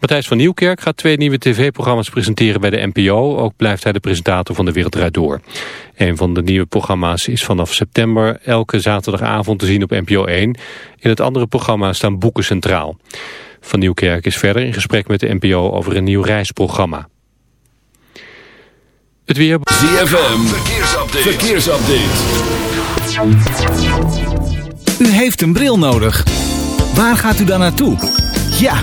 Matthijs van Nieuwkerk gaat twee nieuwe tv-programma's presenteren bij de NPO. Ook blijft hij de presentator van De Wereld Draait Door. Een van de nieuwe programma's is vanaf september elke zaterdagavond te zien op NPO 1. In het andere programma staan boeken centraal. Van Nieuwkerk is verder in gesprek met de NPO over een nieuw reisprogramma. Het weer... ZFM, verkeersupdate. verkeersupdate. U heeft een bril nodig. Waar gaat u dan naartoe? Ja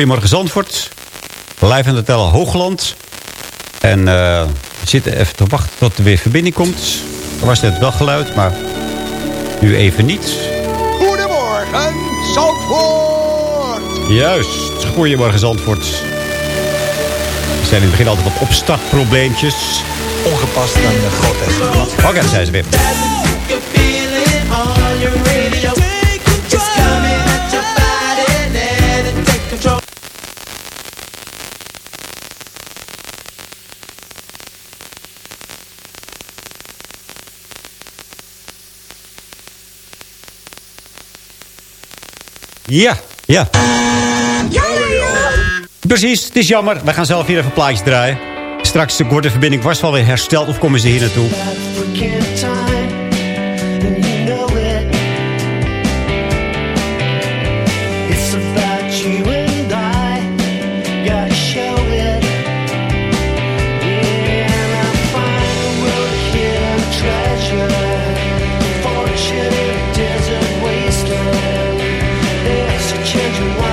Goedemorgen Zandvoort. Live aan de tel Hoogland. En uh, we zitten even te wachten tot er weer verbinding komt. Er was net wel geluid, maar nu even niet. Goedemorgen Zandvoort. Juist. Goedemorgen Zandvoort. Er zijn in het begin altijd wat opstartprobleempjes. Ongepast dan de grote. Oké, okay, zijn ze weer. Ja, ja. Precies, het is jammer. Wij gaan zelf hier even een plaatje draaien. Straks wordt de verbinding vast wel weer hersteld of komen ze hier naartoe. Change you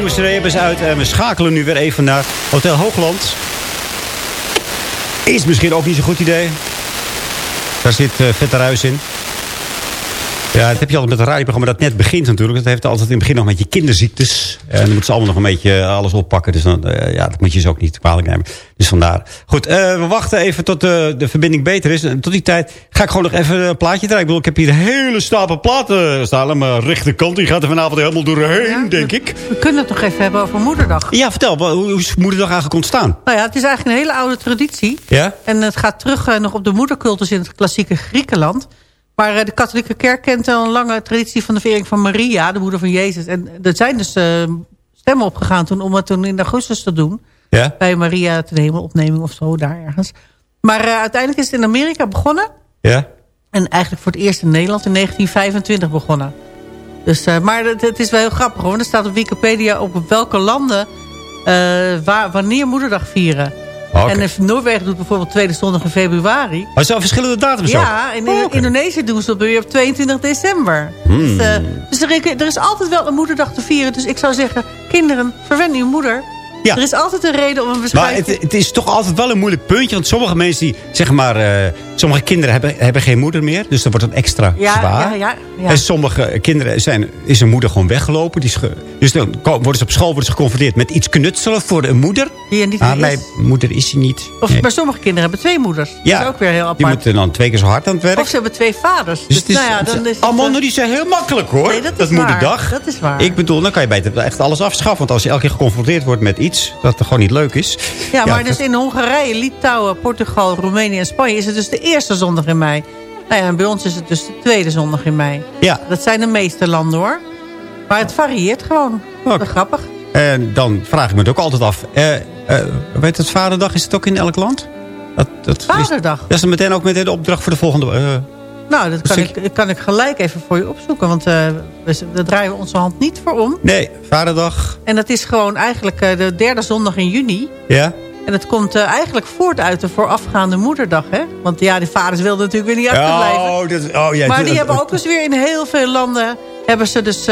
nieuwe is uit. En we schakelen nu weer even naar Hotel Hoogland. Is misschien ook niet zo'n goed idee. Daar zit uh, Vette Ruis in. Ja, dat heb je altijd met een radioprogramma dat net begint natuurlijk. Dat heeft altijd in het begin nog met je kinderziektes. En dan moeten ze allemaal nog een beetje eh, alles oppakken. Dus dan, eh, ja, dat moet je ze ook niet kwalijk nemen. Vandaar. Goed, eh, we wachten even tot de, de verbinding beter is. En tot die tijd ga ik gewoon nog even een plaatje draaien. Ik bedoel, ik heb hier een hele stapel platen staan. Mijn rechterkant die gaat er vanavond helemaal doorheen, Ja, denk ik. We kunnen het toch even hebben over moederdag. Ja, vertel, hoe, is moederdag eigenlijk ontstaan? Nou ja, het is eigenlijk een hele oude traditie. Ja? En het gaat terug eh, nog op de moedercultus in het klassieke Griekenland. Maar eh, de katholieke kerk kent al een lange traditie van de vering van Maria, de moeder van Jezus. En er zijn dus eh, stemmen opgegaan toen om het toen in augustus te doen. Ja? Bij Maria ten hemelopneming of zo, daar ergens. Maar eh, uiteindelijk is het in Amerika begonnen. Ja? En eigenlijk voor het eerst in Nederland in 1925 begonnen. Dus, eh, maar het, het is wel heel grappig hoor. Er staat op Wikipedia op welke landen eh, waar, wanneer moederdag vieren. Oké. En eh, Noorwegen doet bijvoorbeeld tweede zondag in februari. Maar zo verschillende datums? Ja, en in Oh, oké. Indonesië doen ze dat weer op 22 december. Hmm. Dus, dus er, er is altijd wel een moederdag te vieren. Dus ik zou zeggen, kinderen, verwen uw moeder. Ja. Er is altijd een reden om een Maar beschuitje... het, het is toch altijd wel een moeilijk puntje. Want sommige mensen die, zeg maar, eh, sommige kinderen hebben, hebben geen moeder meer. Dus dan wordt het extra ja, zwaar. ja, ja, ja. En sommige kinderen zijn, is een moeder gewoon weggelopen. Die is ge- dus dan worden ze op school worden ze geconfronteerd met iets knutselen voor een moeder. Die niet Ah, mijn moeder is hij niet. Of, Nee. Maar sommige kinderen hebben twee moeders. ja, Dat is ook weer heel apart. Die moeten dan twee keer zo hard aan het werk. Of ze hebben twee vaders. Dus Dus, het is, nou ja, dan is het, allemaal eh, niet zo heel makkelijk hoor. Nee, dat is waar. moederdag. Dat is waar. Ik bedoel, dan kan je beter echt alles afschaffen. Want als je elke keer geconfronteerd wordt met iets dat er gewoon niet leuk is. Ja, maar dus in Hongarije, Litouwen, Portugal, Roemenië en Spanje... is het dus de eerste zondag in mei. Nou ja, en bij ons is het dus de tweede zondag in mei. Ja, Dat zijn de meeste landen hoor. Maar het varieert gewoon. Oké. Wat grappig. En dan vraag ik me het ook altijd af. Eh, eh, weet het, Vaderdag, is het ook in elk land? Dat, dat is, Vaderdag. dat is dan meteen ook meteen de opdracht voor de volgende... eh, Nou, dat kan ik, kan ik gelijk even voor je opzoeken. Want eh, we, draaien onze hand niet voor om. nee, Vaderdag. En dat is gewoon eigenlijk eh, de derde zondag in juni. Ja? En dat komt eh, eigenlijk voort uit de voorafgaande moederdag. Hè? Want ja, die vaders wilden natuurlijk weer niet achterblijven. Oh, dat, oh ja. Maar dat- die hebben ook dus weer in heel veel landen... hebben ze dus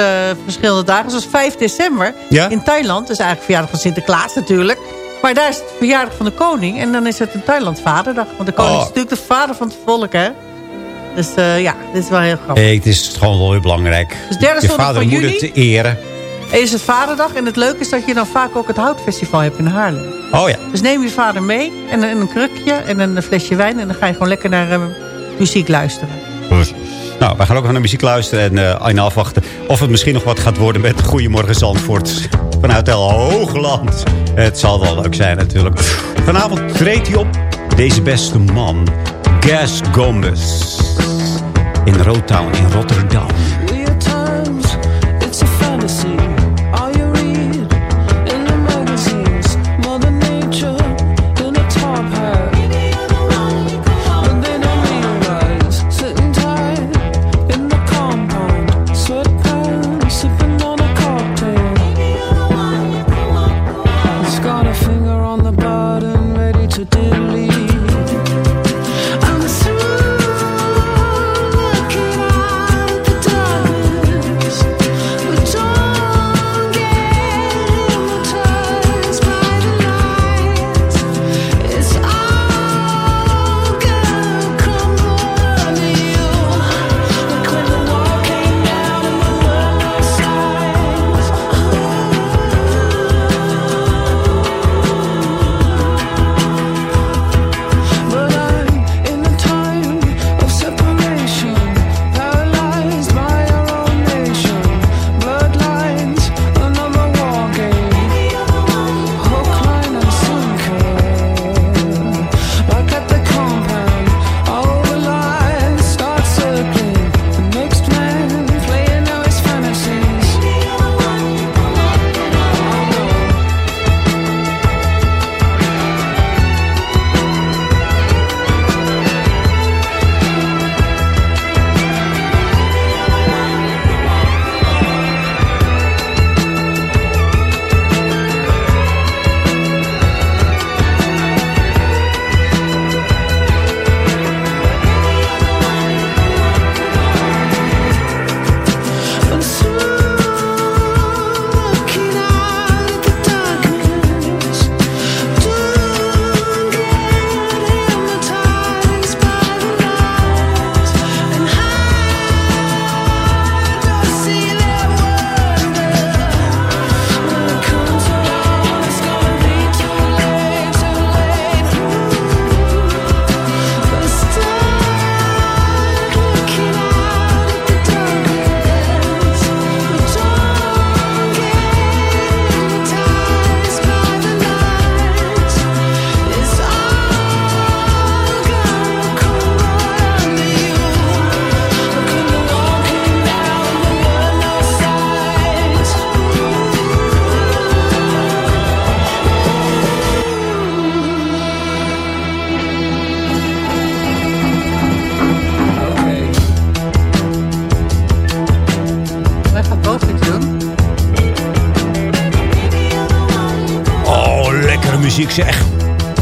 verschillende dagen. Zoals 5 december Ja? in Thailand. Dat is eigenlijk verjaardag van Sinterklaas natuurlijk. Maar daar is het verjaardag van de koning. En dan is het in Thailand vaderdag. Want de koning Oh. is natuurlijk de vader van het volk, hè. Dus eh, ja, dit is wel heel grappig. Nee, het is gewoon wel heel belangrijk. Dus derde je vader en moeder te eren. En is het vaderdag. En het leuke is dat je dan vaak ook het houtfestival hebt in Haarlem. Oh ja. Dus neem je vader mee. En een, een krukje en een flesje wijn. En dan ga je gewoon lekker naar eh, muziek luisteren. Precies. Nou, wij gaan ook naar de muziek luisteren en uh, afwachten of het misschien nog wat gaat worden met Goedemorgen Zandvoort. Vanuit El Hoogland. Het zal wel leuk zijn natuurlijk. Vanavond treedt hij op, deze beste man, Gas Gomez. In Rotown in Rotterdam. Oh, lekkere muziek zeg.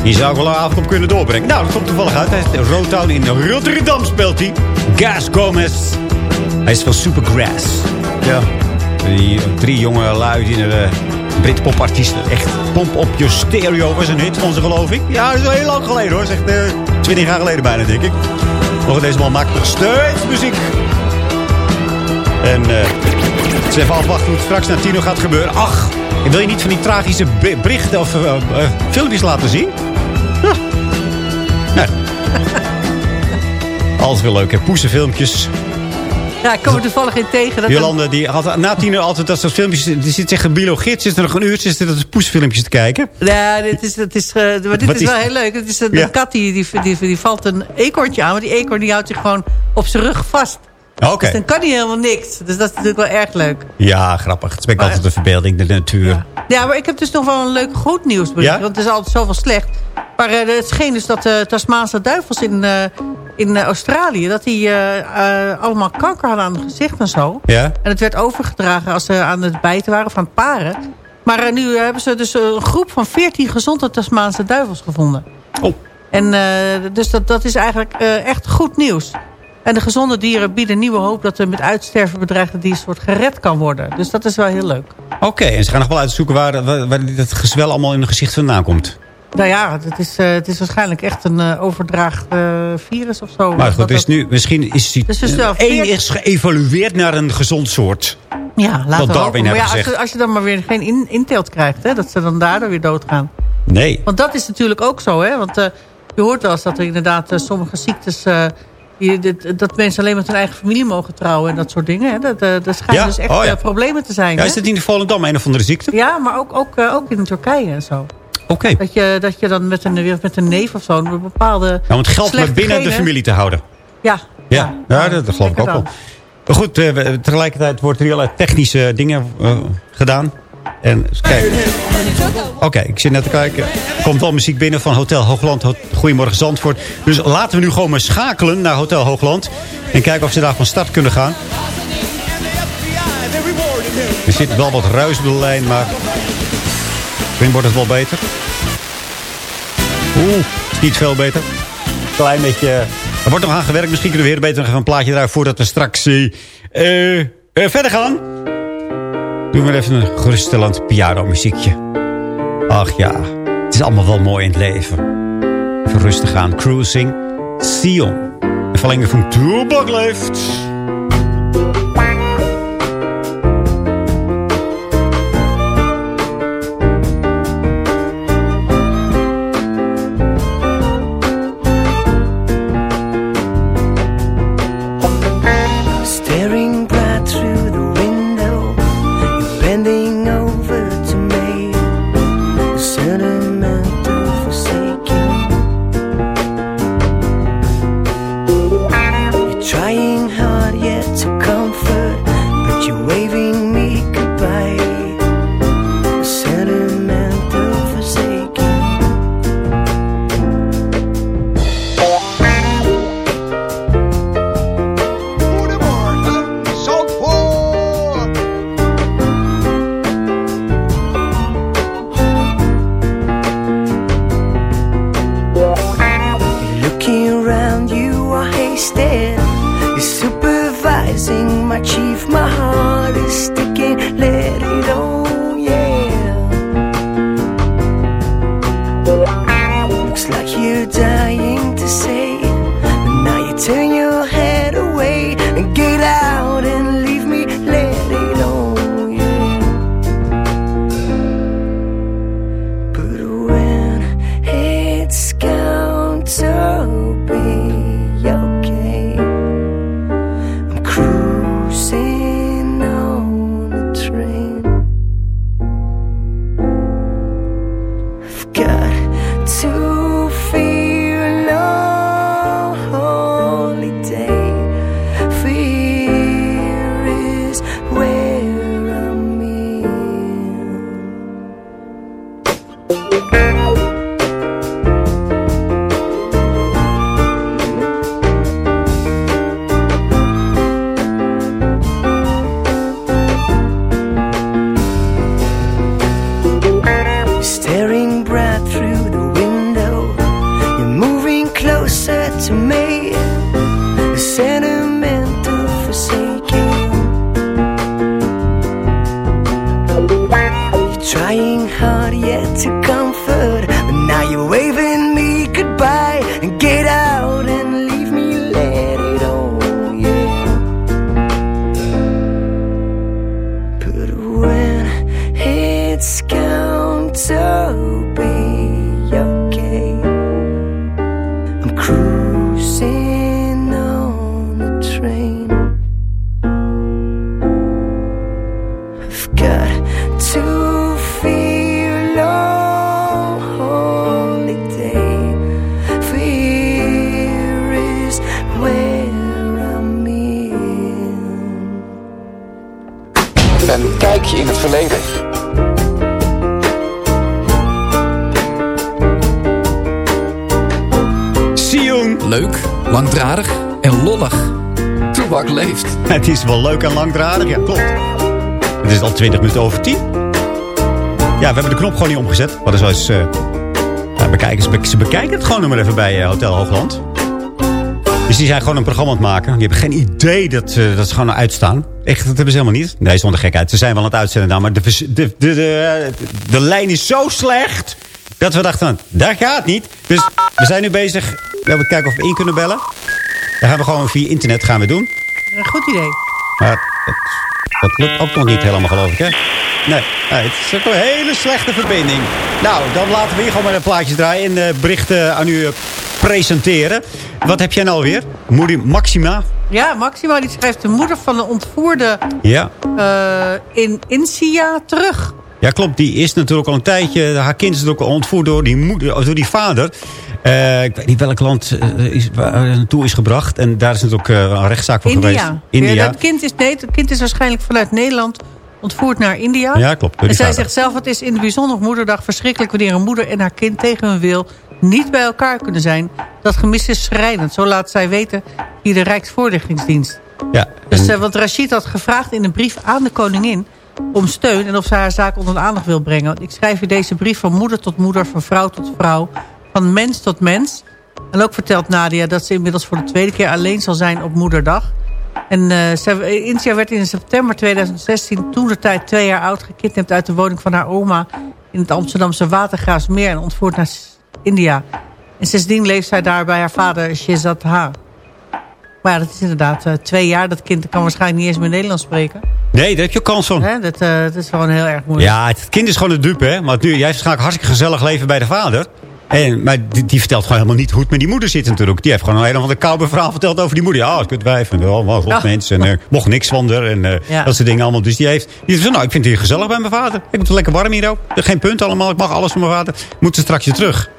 Hier zou ik wel een avond op kunnen doorbrengen. Nou, dat komt toevallig uit. Hij is Rotown in Rotterdam speelt hij. Gas Gomez. Hij is van Supergrass. Ja. Die drie jonge lui die naar de Britpopartiesten. Echt, pomp op je stereo was een hit van ze geloof ik. Ja, dat is wel heel lang geleden hoor. Zeg, uh, 20 jaar geleden bijna denk ik. Nog deze man maakt nog steeds muziek. En eh het is even afwachten het straks naar Tino gaat gebeuren. Ach, wil je niet van die tragische be- berichten of eh, eh, filmpjes laten zien? Huh. Nee. Alles wel leuk, hè? Poesenfilmpjes. Ja, ik kom er toevallig in tegen. Dat Jolande, die had na Tino altijd dat soort filmpjes... Die zit zich gebiologeerd, zit er nog een uurtje... zit dat poesenfilmpjes te kijken. Ja, dit is, dit is, eh, maar dit Wat is is- wel heel leuk. Het is een, Ja. kat die, die, die, die valt een eekhoorntje aan. Maar die eekhoorn die houdt zich gewoon op zijn rug vast. Oké. Dus dan kan hij helemaal niks. Dus dat is natuurlijk wel erg leuk. Ja, grappig. Het spreekt Maar- altijd de verbeelding, de natuur. Ja, maar ik heb dus nog wel een leuk goed nieuwsbericht. Ja? Want het is altijd zoveel slecht. Maar eh, het scheen dus dat de Tasmaanse duivels in, eh, in eh, Australië... dat die eh, eh, allemaal kanker hadden aan het gezicht en zo. Ja? En het werd overgedragen als ze aan het bijten waren of aan het paren. Maar eh, nu hebben ze dus een groep van 14 gezonde Tasmaanse duivels gevonden. Oh. En eh, dus dat, dat is eigenlijk eh, echt goed nieuws. En de gezonde dieren bieden nieuwe hoop dat er met uitsterven bedreigde diersoort gered kan worden. Dus dat is wel heel leuk. Oké, en ze gaan nog wel uitzoeken waar, waar, waar dat gezwel allemaal in het gezicht vandaan komt. Nou ja, het is, eh, het is waarschijnlijk echt een eh overdraagd eh, virus of zo. Maar goed, Dat- is nu, misschien is die Dus dus één 40 is geëvalueerd naar een gezond soort. Ja, laten we hopen. Maar ja, als, je, als je dan maar weer geen in, inteelt krijgt, hè, dat ze dan daardoor weer doodgaan. Nee. Want dat is natuurlijk ook zo, hè. Want je hoort wel eens dat er inderdaad sommige ziektes... die, dit- dat mensen alleen met hun eigen familie mogen trouwen en dat soort dingen. Hè. Dat, eh, dat schijnen Ja? dus echt Oh, ja. eh, problemen te zijn. Ja, hè. is het in de Volendam een of andere ziekte? Ja, maar ook, ook, eh, ook in Turkije en zo. Oké. Dat, je, dat je dan met een, met een neef of zo... een bepaalde Ja, om het geld maar binnen de familie te houden. Ja, Ja, ja, dat, dat geloof ik ook wel. Maar goed, eh, tegelijkertijd wordt er heel erg technische dingen gedaan. En kijken. Oké, ik zit net te kijken. Komt wel muziek binnen van Hotel Hoogland. Ho- Goedemorgen Zandvoort. Dus laten we nu gewoon maar schakelen naar Hotel Hoogland. En kijken of ze daar van start kunnen gaan. Er zit wel wat ruis op de lijn, maar... Misschien wordt het wel beter. Oeh, niet veel beter. Klein beetje... Er wordt nog aan gewerkt. Misschien kunnen we weer beter nog even een plaatje draaien... voordat we straks eh, eh, eh, verder gaan. Doen we even een geruststellend piano-muziekje. Ach ja, het is allemaal wel mooi in het leven. Even rustig aan. Cruising. Sion. Een verlenging van Toolbak leeft. I'm cruising Het is wel leuk en langdradig, ja, klopt. Het is al 20 minuten over 10. Ja, we hebben de knop gewoon niet omgezet. Wat is eens... eh, ja, bekijken, ze, ze bekijken het gewoon nog maar even bij eh, Hotel Hoogland. Dus die zijn gewoon een programma aan het maken. Die hebben geen idee dat, eh, dat ze gewoon uitstaan. Echt, dat hebben ze helemaal niet. Nee, zonder gekheid. Ze zijn wel aan het uitzenden dan. Maar de, de, de, de, de, lijn is zo slecht... dat we dachten, dat gaat niet. Dus we zijn nu bezig. We we kijken of we in kunnen bellen. Dat gaan we gewoon via internet gaan we doen. Een goed idee. Maar dat, dat lukt ook nog niet helemaal, geloof ik, hè? Nee, nee, het is ook een hele slechte verbinding. Nou, dan laten we hier gewoon maar een plaatje draaien. En eh, berichten aan u eh, presenteren. Wat heb jij nou weer? Moeder Maxima? Ja, Maxima die schrijft de moeder van de ontvoerde Ja. eh, in Insia terug. Ja, klopt. Die is natuurlijk al een tijdje... Haar kind is ook ontvoerd door die, moeder, door die vader. Eh, ik weet niet welk land eh, is, naartoe is gebracht. En daar is natuurlijk eh, een rechtszaak voor geweest. India. Ja, dat kind is, nee, het kind is waarschijnlijk vanuit Nederland ontvoerd naar India. Ja, klopt. En zij vader. zegt zelf, het is in de bijzonder moederdag verschrikkelijk... wanneer een moeder en haar kind tegen hun wil niet bij elkaar kunnen zijn. Dat gemis is schrijnend. Zo laat zij weten via de Rijksvoorlichtingsdienst. Ja, Dus, en- eh, want Rashid had gevraagd in een brief aan de koningin... om steun en of zij haar zaak onder de aandacht wil brengen. Ik schrijf u deze brief van moeder tot moeder, van vrouw tot vrouw... van mens tot mens. En ook vertelt Nadia dat ze inmiddels voor de tweede keer alleen zal zijn op moederdag. En Intia werd in september 2016, toen de tijd twee jaar oud... gekidnapt uit de woning van haar oma... in het Amsterdamse Watergraafsmeer en ontvoerd naar India. En sindsdien leeft zij daar bij haar vader Shehzad Ha. Maar ja, dat is inderdaad eh, twee jaar. Dat kind kan waarschijnlijk niet eens meer Nederlands spreken. Nee, daar heb je kans van. Hè? Dat, eh, dat is gewoon heel erg moeilijk. Ja, het kind is gewoon een dupe, hè. Maar nu, jij heeft waarschijnlijk hartstikke gezellig leven bij de vader. En, maar die, die vertelt gewoon helemaal niet hoe het met die moeder zit natuurlijk. Die heeft gewoon een hele koude verhaal verteld over die moeder. Ja, ik het wijf en wel, wel goed Ja. mens. En er mocht niks van haar. En eh, Ja. dat soort dingen allemaal. Dus die heeft, die zo, nou, ik vind het hier gezellig bij mijn vader. Ik moet lekker warm hier ook. Geen punt allemaal. Ik mag alles van mijn vader. Moeten straks weer terug.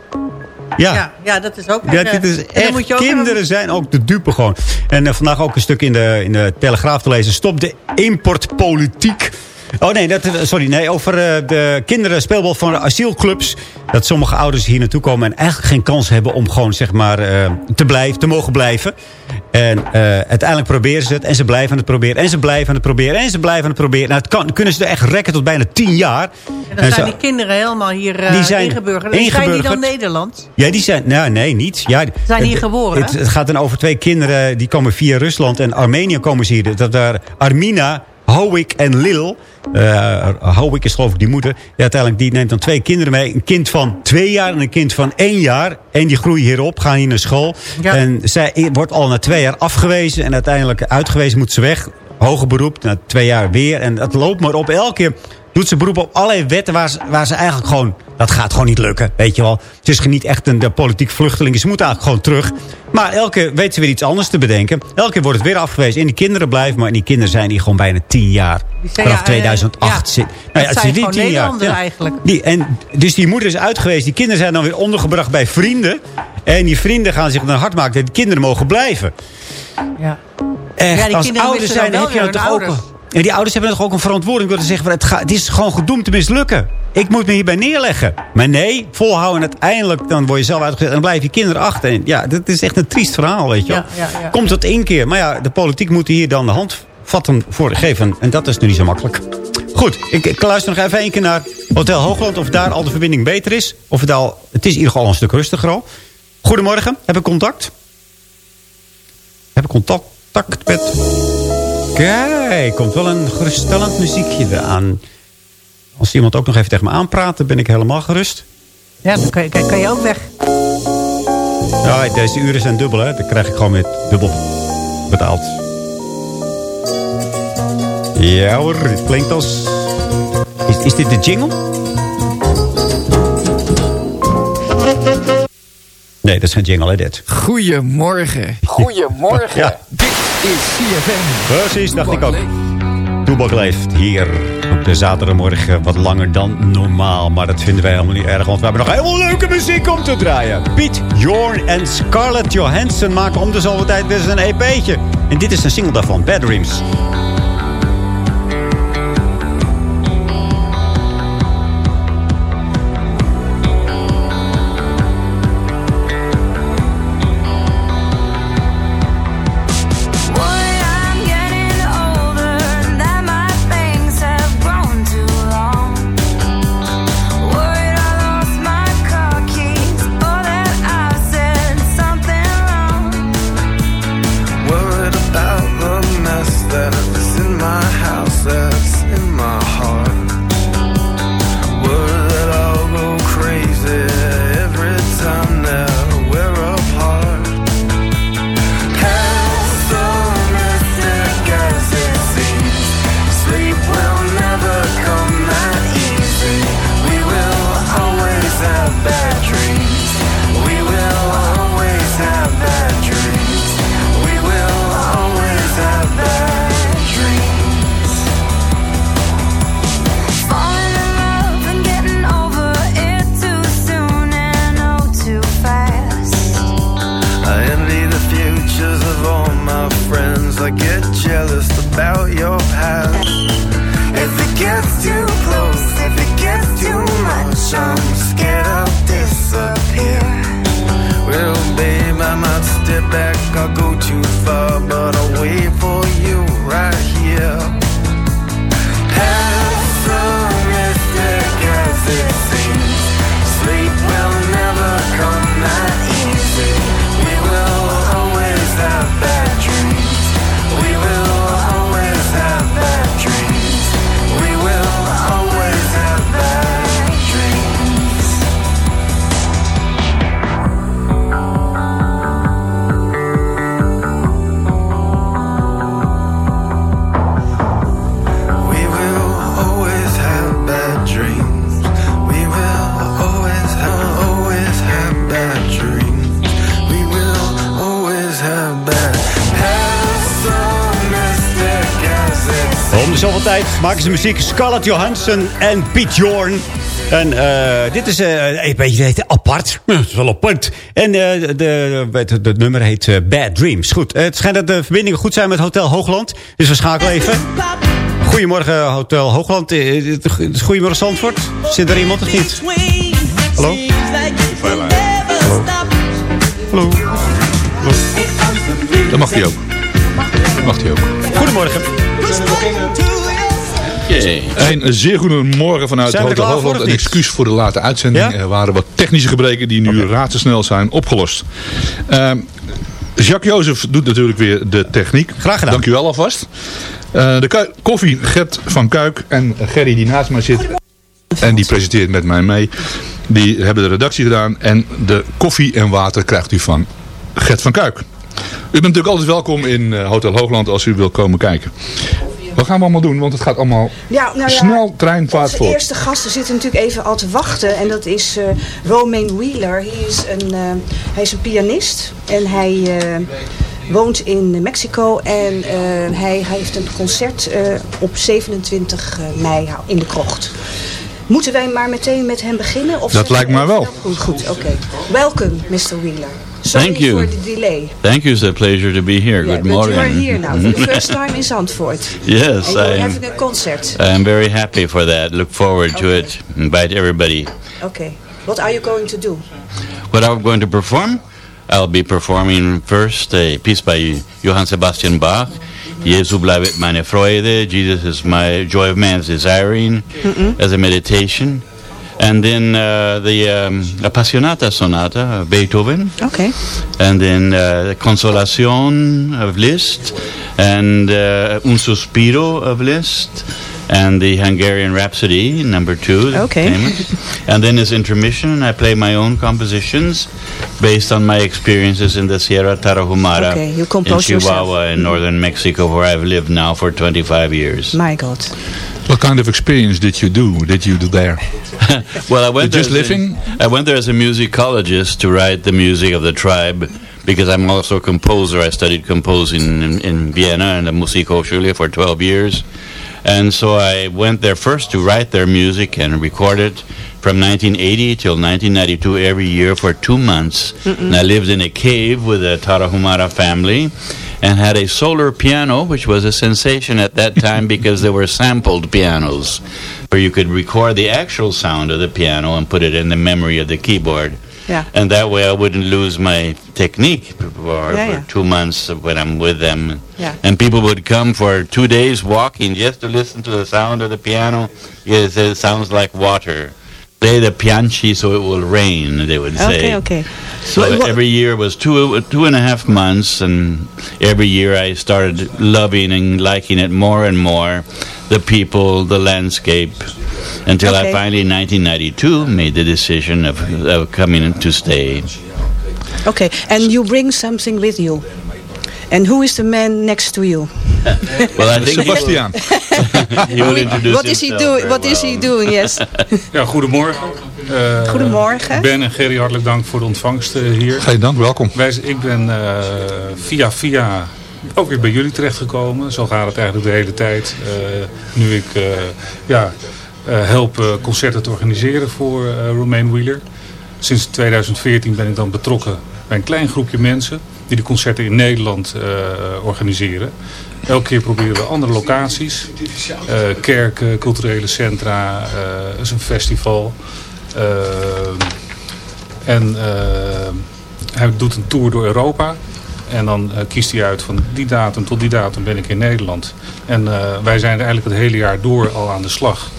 Ja. Ja, ja, dat is ook Ja, dit eh, is echt, moet kinderen zijn ook de dupe gewoon. En eh, vandaag ook een stuk in de, in de Telegraaf te lezen. Stop de importpolitiek. Oh nee, dat, sorry, nee, over eh, de kinderen speelbal van asielclubs. Dat sommige ouders hier naartoe komen en eigenlijk geen kans hebben om gewoon zeg maar eh, te blijven, te mogen blijven. En eh, uiteindelijk proberen ze het en ze blijven aan het proberen en ze blijven aan het proberen en ze blijven aan het proberen. Nou, het kan, kunnen ze er echt rekken tot bijna tien jaar. En dan En zijn zo- die kinderen helemaal hier eh Die zijn ingeburgerd. En Zijn die dan. Nederland? Ja, die zijn... Nou, nee, niet. Ja, Zijn hier geboren, Het, gaat dan over twee kinderen. Die komen via Rusland en Armenië komen ze hier. Dat daar Armina, Howik en Lil. Eh Howik is geloof ik die moeder. Ja, uiteindelijk die neemt dan twee kinderen mee. Een kind van twee jaar en een kind van één jaar. En die groeien hier op, gaan hier naar school. Ja. En zij wordt al na twee jaar afgewezen. En uiteindelijk uitgewezen moet ze weg. Hoger beroep, na twee jaar weer. En dat loopt maar op. Elke keer doet ze beroep op allerlei wetten waar ze, waar ze eigenlijk gewoon... Dat gaat gewoon niet lukken, weet je wel. Het is niet echt een de politiek vluchteling. Ze moet eigenlijk gewoon terug. Maar elke keer weet ze weer iets anders te bedenken. Elke keer wordt het weer afgewezen. En die kinderen blijven. Maar die kinderen zijn hier gewoon bijna tien jaar. Die Vanaf ja, eh, 2008. ja. zit- Dat het zijn gewoon tien jaar. Eigenlijk. Die, en, dus die moeder is uitgewezen. Die kinderen zijn dan weer ondergebracht bij vrienden. En die vrienden gaan zich dan hard maken dat die kinderen mogen blijven. Ja. Echt, Ja, die als ouders zijn, dan heb je dat toch ook... En die ouders hebben toch ook een verantwoording door te zeggen... Van, het, gaat, het is gewoon gedoemd te mislukken. Ik moet me hierbij neerleggen. Maar nee, volhouden en uiteindelijk dan word je zelf uitgezet... en dan blijven je kinderen achter. En ja, dat is echt een triest verhaal, weet je wel. Ja, ja, ja. Komt tot één keer. Maar ja, de politiek moet hier dan de hand vatten voor geven. En dat is nu niet zo makkelijk. Goed, ik, ik luister nog even één keer naar Hotel Hoogland... of daar al de verbinding beter is. Of het, al, het is in ieder geval een stuk rustiger al. Goedemorgen, heb ik contact? Heb ik contact met... Kijk, komt wel een geruststellend muziekje eraan. Als iemand ook nog even tegen me aanpraat, dan ben ik helemaal gerust. Ja, dan kan je, kan, je ook weg. Ja, deze uren zijn dubbel, hè. Dan krijg ik gewoon met dubbel betaald. Ja hoor, dit klinkt als... Is, is dit de jingle? Nee, dat is geen jingle, hè, dit. Goedemorgen. Goedemorgen. Ja. Is CFM. Precies, dacht ik ook. Toebak leeft hier op de zaterdagmorgen wat langer dan normaal. Maar dat vinden wij helemaal niet erg, want we hebben nog heel leuke muziek om te draaien. Piet, Jorn en Scarlett Johansson maken om de zoveel tijd weer eens een EP'tje. En dit is een single daarvan, Bad Dreams. Om de zoveel tijd maken ze muziek. Scarlett Johansson en Piet Jorn. En eh, dit is eh, een beetje heet apart. Het is wel apart. En eh, de, nummer heet Bad Dreams. Goed, het schijnt dat de verbindingen goed zijn met Hotel Hoogland. Dus we schakelen even. Goedemorgen Hotel Hoogland. Het is Goedemorgen Zandvoort. Zit er iemand of niet? Hallo? Hallo? Hallo? Dat mag hij ook. Dat mag hij ook. Goedemorgen. Een zeer goede morgen vanuit Hotel Hoogland. Een excuus voor de late uitzending. Ja? Er waren wat technische gebreken die nu razendsnel zijn opgelost. Ehm, Jacques Jozef doet natuurlijk weer de techniek. Graag gedaan. Dank u wel alvast. Eh, de koffie Gert van Kuik en Gerry die naast mij zit. En die presenteert met mij mee. Die hebben de redactie gedaan. En de koffie en water krijgt u van Gert van Kuik. U bent natuurlijk altijd welkom in eh, Hotel Hoogland als u wilt komen kijken. Wat gaan we allemaal doen? Want het gaat allemaal Ja, nou ja, snel treinvaart voor. eerste gasten zitten natuurlijk even al te wachten. En dat is eh Romain Wheeler. Hij is, een, eh, hij is een pianist. En hij woont in Mexico. En hij, hij heeft een concert op 27 mei in de krocht. Moeten wij maar meteen met hem beginnen? Of Dat lijkt mij wel. Goed, goed oké. Welcome, Mr. Wheeler. Sorry Thank you. for the delay. Thank you. It's a pleasure to be here. Yeah, Good morning. you are here now for the first time in Zandvoort. Yes, and you're I am. having a concert. I'm very happy for that. Look forward to it. Invite everybody. Okay. What are you going to do? What I'm going to perform? I'll be performing first a piece by Johann Sebastian Bach. Jesu bleibt meine Freude. Jesus is my joy of man's desiring as a meditation. And then uh, the um, Appassionata Sonata of Beethoven. Okay. And then uh, Consolación of Liszt, and uh, Un Suspiro of Liszt, and the Hungarian Rhapsody, number two. Okay. famous. and then is intermission, and I play my own compositions based on my experiences in the Sierra Tarahumara Okay, you in compose yourself. Chihuahua in northern Mexico, where I've lived now for 25 years. My God. What kind of experience did you do? Did you do there? well, I went You're just there as a- living? I went there as a musicologist to write the music of the tribe because I'm also a composer. I studied composing in, in Vienna and the Musikhochschule for 12 years. And so I went there first to write their music and record it from 1980 till 1992 every year for two months. And I lived in a cave with the Tarahumara family and had a solar piano, which was a sensation at that time because there were sampled pianos where you could record the actual sound of the piano and put it in the memory of the keyboard. Yeah. And that way I wouldn't lose my technique for, for yeah. two months when I'm with them. Yeah. And people would come for two days walking just to listen to the sound of the piano. Yes, it sounds like water. Play the pianchi so it will rain, they would say. Okay, okay. So wha- every year was two two and a half months, and every year I started loving and liking it more and more. The people, the landscape, until I finally, in 1992, made the decision of, of coming in to stay. Okay, and you bring something with you. And who is the man next to you? Well, I think Sebastian. he will introduce What is he doing? What is he doing? Yes. Ja, goedemorgen. Eh, Goedemorgen. Ben en Gerry, hartelijk dank voor de ontvangst eh, hier. Geen dank, welkom. Wij, ik ben eh, via via ook weer bij jullie terechtgekomen. Zo gaat het eigenlijk de hele tijd. Eh, nu ik eh, ja, eh, help concerten te organiseren voor Romain Wheeler. Sinds 2014 ben ik dan betrokken bij een klein groepje mensen. die de concerten in Nederland organiseren. Elke keer proberen we andere locaties. Eh, kerken, culturele centra, eh is een festival. En hij doet een tour door Europa. En dan eh, kiest hij uit van die datum tot die datum ben ik in Nederland. En eh, wij zijn eigenlijk het hele jaar door al aan de slag.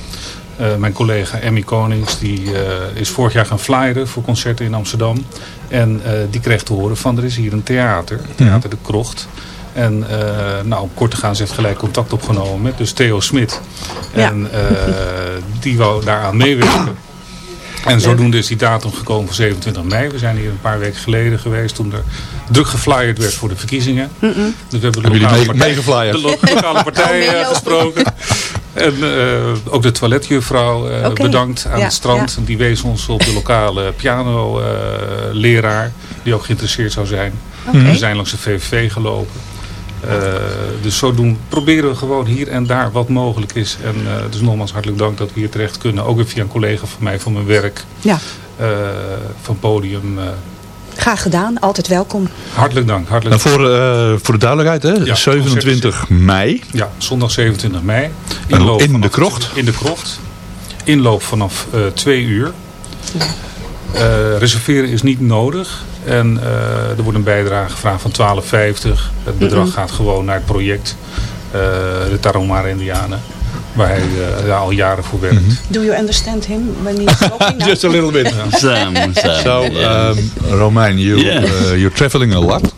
Eh, mijn collega Emmy Konings die, eh, is vorig jaar gaan flyeren voor concerten in Amsterdam. En eh, die kreeg te horen van er is hier een theater, Theater de Krocht. En eh, nou, om kort te gaan, ze heeft gelijk contact opgenomen met dus Theo Smit. En eh, die wou daaraan meewerken. En zodoende is die datum gekomen voor 27 mei. We zijn hier een paar weken geleden geweest toen er druk geflyerd werd voor de verkiezingen. Dus we hebben de Hebben lokale mee- partij, de lo- lokale partij mee gesproken. En eh, ook de toiletjuffrouw eh, bedankt aan Ja, het strand. ja. Die wees ons op de lokale piano-leraar. die ook geïnteresseerd zou zijn. We zijn langs de VVV gelopen. Eh, dus zodoende proberen we gewoon hier en daar wat mogelijk is. En eh, dus nogmaals hartelijk dank dat we hier terecht kunnen. Ook weer via een collega van mij van mijn werk. Ja. eh, van Podium. eh, Graag gedaan, altijd welkom. hartelijk dank. Hartelijk En voor, eh, voor de duidelijkheid, hè? Ja, 27 mei. Ja, zondag 27 mei. Inloop in de krocht? In de krocht. Inloop vanaf eh 2 uur. Eh, reserveren is niet nodig. En eh, er wordt een bijdrage gevraagd van 12,50. Het bedrag gaat gewoon naar het project. eh, de Tarahumara Indianen. Waar hij eh, al jaren voor werkt. Do you understand him when he's talking? Just a little bit. Some, some, So, um, Romein, you, Yeah. uh, you're traveling a lot.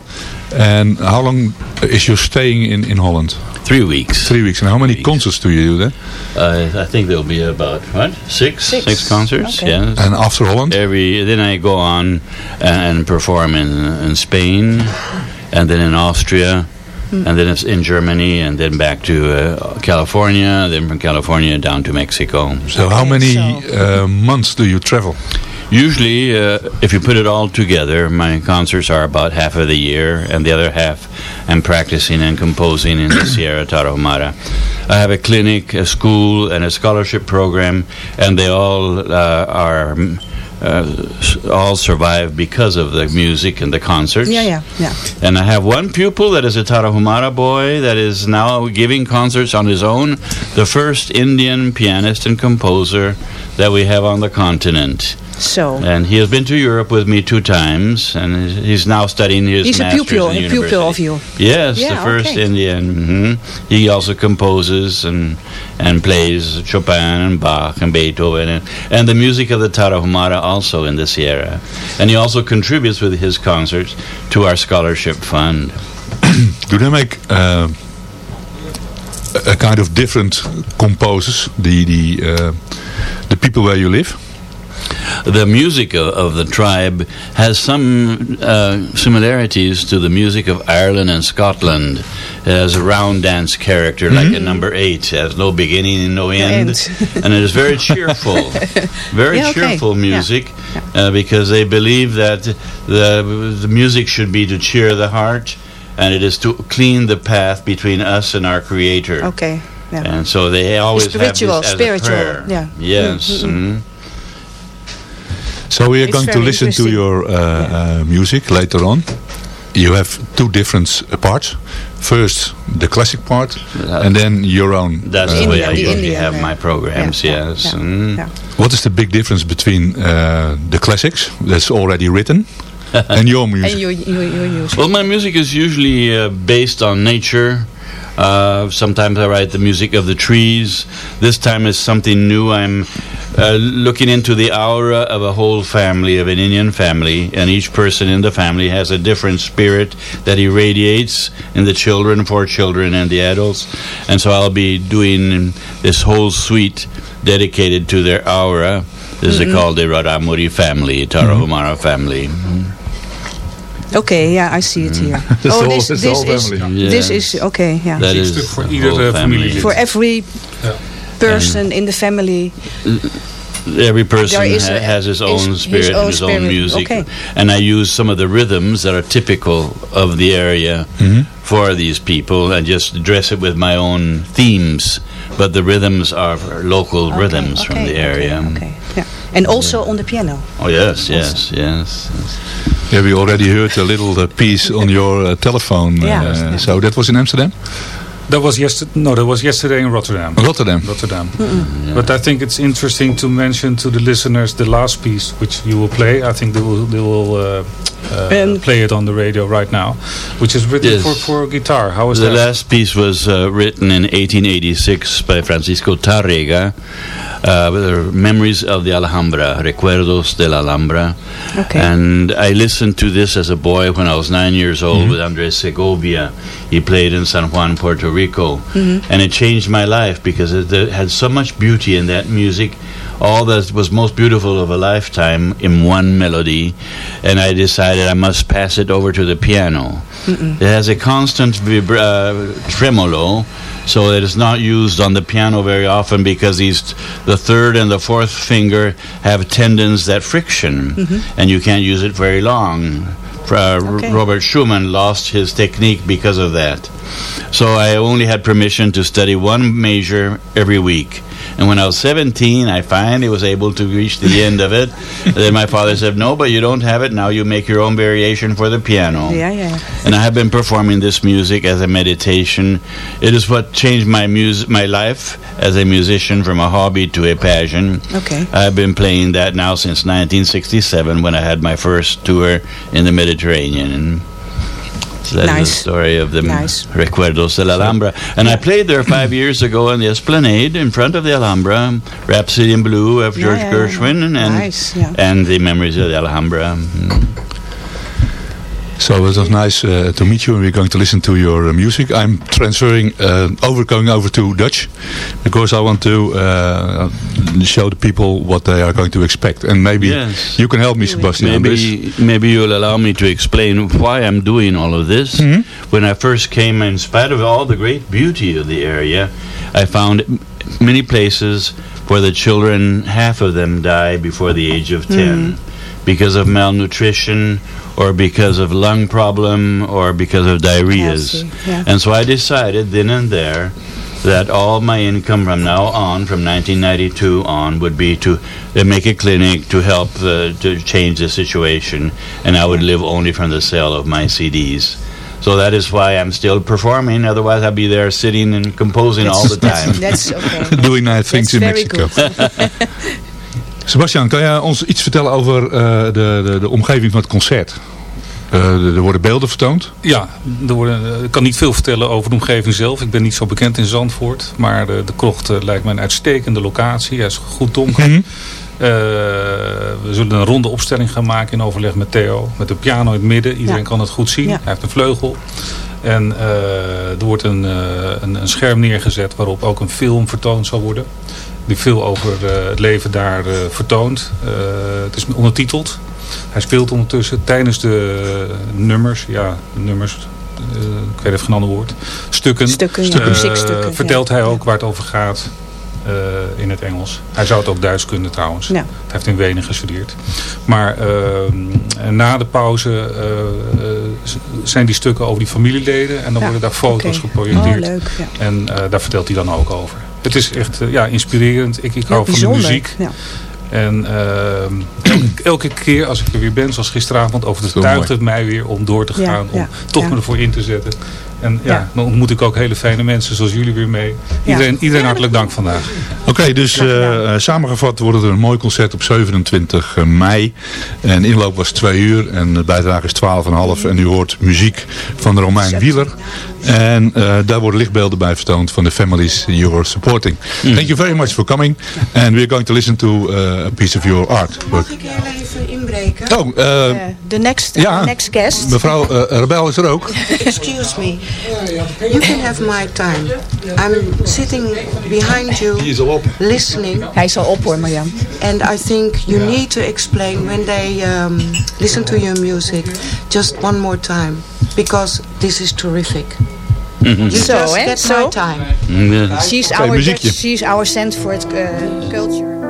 And how long is you staying in, in Holland? Three weeks. Three weeks. And how many concerts do you do then? Uh, I think there'll be about what six Six. six, concerts. Okay. Yes. And after Holland? Every then I go on and, and perform in in Spain, and then in Austria, and then it's in Germany, and then back to uh, California. Then from California down to Mexico. So how many uh, months do you travel? Usually, uh, if you put it all together, my concerts are about half of the year, and the other half I'm practicing and composing in the Sierra Tarahumara. I have a clinic, a school, and a scholarship program, and they all uh, are uh, all survive because of the music and the concerts. Ja, ja, ja. And I have one pupil that is a Tarahumara boy that is now giving concerts on his own. The first Indian pianist and composer that we have on the continent. Zo. And he has been to Europe with me two times, and he's now studying his He's a master's pupil, in a university. pupil of you. Yes, Yeah, the first okay. Indian. mhm. He also composes and and plays Chopin and Bach and Beethoven and, and the music of the Tarahumara also in the Sierra. And he also contributes with his concerts to our scholarship fund. Do they make uh, a kind of different composers? The the uh, the people where you live? The music of, of the tribe has some uh, similarities to the music of Ireland and Scotland. It has a round dance character, like a number eight. It has no beginning and no end. end. and it is very cheerful. Very Yeah, okay. cheerful Yeah. music uh, because they believe that the, the music should be to cheer the heart and it is to clean the path between us and our Creator. Oké. Ja. And so they always Spiritual, have this as spiritual, a prayer. yeah. Yes. Mm, mm, mm. mhm. So we are It's going to listen to your uh, uh, music later on. You have two different uh, parts. First, the classic part, and then your own. That's uh, the way I usually have uh, my programs, yeah, yes. yeah, Mm. yeah. What is the big difference between uh, the classics that's already written and your music? En you, you, you use Well, my music is usually uh, based on nature. Uh, sometimes I write the music of the trees. This time is something new. I'm uh, looking into the aura of a whole family, of an Indian family, and each person in the family has a different spirit that he radiates in the children, four children, and the adults. And so I'll be doing this whole suite dedicated to their aura. This is mm-hmm. called the Radamuri family, Tarahumara mm-hmm. family. Okay, yeah, I see it mm-hmm. here. That's oh, all- this, that's this all is, family. this is, oké, ja. That is stuk voor the family. For every Ja. Person in the family. Every person There is ha- has his his- own his spirit own and his own music. Okay. And I use some of the rhythms that are typical of the area for these people and just dress it with my own themes. But the rhythms are local rhythms from the area. Okay, yeah. And also on the piano. Oh, yes, yes, yes. yes. Yeah, we already heard a little uh, piece on your uh, telephone. Yeah. uh, So that was in Amsterdam? That was yesterday. No, that was yesterday in Rotterdam. Rotterdam. Rotterdam. But I think it's interesting to mention to the listeners the last piece which you will play. I think they will they will uh, uh, play it on the radio right now, which is written Yes. for, for guitar. How is the that? The last piece was uh, written in 1886 by Francisco Tarrega. Uh, memories of the Alhambra, Recuerdos de la Alhambra. Okay. And I listened to this as a boy when I was nine years old with Andres Segovia. He played in San Juan, Puerto Rico. Mhm. And it changed my life because it, it had so much beauty in that music. All that was most beautiful of a lifetime in one melody. And I decided I must pass it over to the piano. It has a constant vibra- uh, tremolo, so it is not used on the piano very often because these the third and the fourth finger have tendons that friction, Mhm. and you can't use it very long. Uh, Okay. Robert Schumann lost his technique because of that. So I only had permission to study one measure every week. And when I was 17, I finally was able to reach the end of it. then my father said, no, but you don't have it. Now you make your own variation for the piano. Yeah, yeah. And I have been performing this music as a meditation. It is what changed my mus- my life as a musician from a hobby to a passion. Okay. I've been playing that now since 1967 when I had my first tour in the Mediterranean. That's Nice. the story of the Nice. Recuerdos de la Alhambra. And I played there five years ago in the Esplanade in front of the Alhambra, Rhapsody in Blue of Yeah, George yeah, Gershwin, and Nice, yeah. and the Memories of the Alhambra. Mm. Mm. So it was nice uh, to meet you and we're going to listen to your uh, music. I'm transferring, uh, over going over to Dutch because I want to uh, show the people what they are going to expect. And maybe Yes. you can help me, Sebastian, on. Maybe, maybe you'll allow me to explain why I'm doing all of this. Mm-hmm. When I first came, in spite of all the great beauty of the area, I found many places where the children, half of them die before the age of 10 because of malnutrition or because of lung problem or because of diarrheas. yeah. And so I decided then and there that all my income from now on, from 1992 on, would be to uh, make a clinic to help uh, to change the situation, and I would live only from the sale of my CDs. So that is why I'm still performing. Otherwise, I'd be there sitting and composing all the time. That's okay. Doing nice things That's in very Mexico. Sebastian, kan jij ons iets vertellen over eh, de, de, de omgeving van het concert? Eh, er worden beelden vertoond. Ja, er worden, eh, ik kan niet veel vertellen over de omgeving zelf. Ik ben niet zo bekend in Zandvoort. Maar de, de krocht lijkt me een uitstekende locatie. Hij is goed donker. Mhm. Eh, we zullen een ronde opstelling gaan maken in overleg met Theo. Met de piano in het midden. Iedereen Ja. kan het goed zien. Ja. Hij heeft een vleugel. En eh, er wordt een, eh, een, een scherm neergezet waarop ook een film vertoond zal worden. Die veel over eh, het leven daar eh, vertoont. Eh, het is ondertiteld. Hij speelt ondertussen tijdens de nummers. Ja, nummers. ik weet even geen ander woord. Stukken. Stukken, ja, muziekstukken, Vertelt ja. hij ook waar het over gaat. in het Engels. Hij zou het ook Duits kunnen trouwens. Ja. Hij heeft in Wenen gestudeerd. Maar ehm, na de pauze zijn die stukken over die familieleden. En dan Ja, worden daar foto's geprojecteerd. Oh, leuk, ja. En daar vertelt hij dan ook over. Het is echt eh, ja, inspirerend. Ik, ik Ja, hou van de muziek. Ja. En ehm, elke, elke keer als ik er weer ben, zoals gisteravond, overtuigt het mij weer om door te Ja, gaan. om toch ja. me ervoor in te zetten. En ja, Ja. dan ontmoet ik ook hele fijne mensen zoals jullie weer mee. Iedereen, iedereen hartelijk dank vandaag. Oké, dus eh, eh, samengevat wordt het een mooi concert op 27 mei. En inloop was 2 uur en de bijdrage is 12,5. En u hoort muziek van de Romein Wieler. En eh, daar worden lichtbeelden bij vertoond van de families you are supporting. Thank you very much for coming. And we're going to listen to uh, a piece of your art. Mag ik heel even inbreken? Oh, eh, The next, ja, the next guest. mevrouw eh, Rebel is er ook. Excuse me. You can have my time. I'm sitting behind you, Die is al op. listening. Hij is al op hoor, Marjan. And I think you need to explain when they um, listen to your music just one more time. Because this is terrific. You Zo, just hè? get Zo. my time. Mm, She's Klein our, muziekje. She's our Zandvoort uh, culture.